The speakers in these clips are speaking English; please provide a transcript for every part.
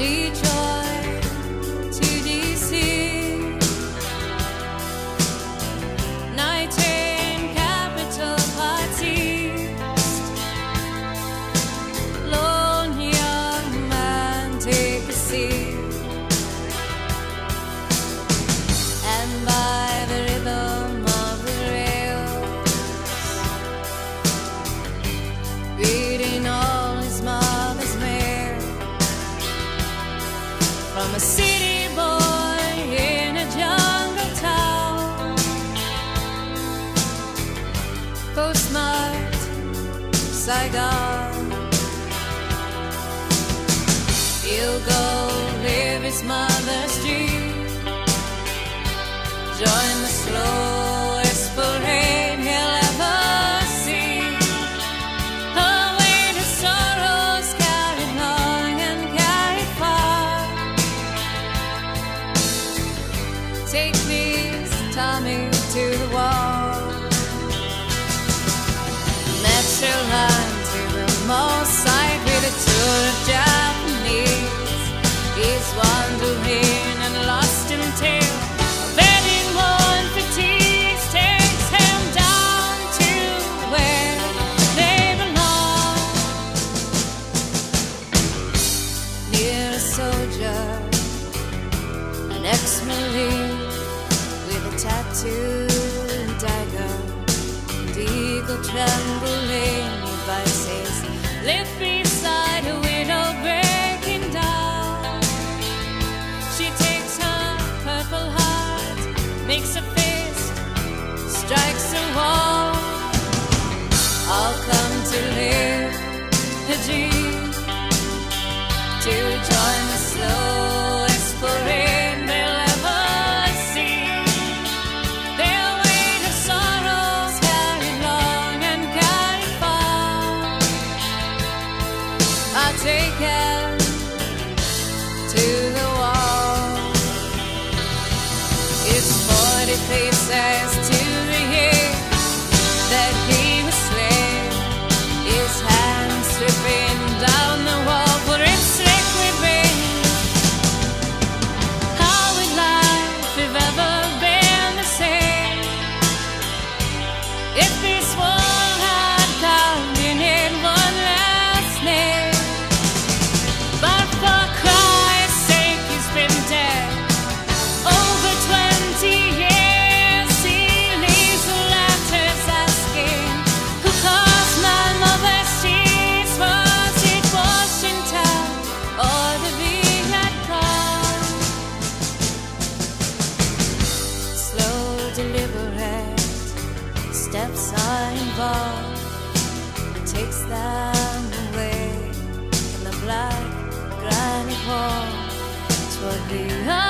Detroit. from a city boy in a jungle town. Postmarked Saigon. He'll go live his mother's dream. Join to the wall. Line to the most sight with a tour of Japanese. He's wandering and lost in tale. Takes him down to where they belong. Near a soldier, an ex-marine trembling by his beside a widow breaking down. She takes her purple heart, makes a fist, strikes a are. It takes them away from the black granite toward the other monument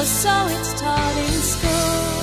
or so it's taught in school.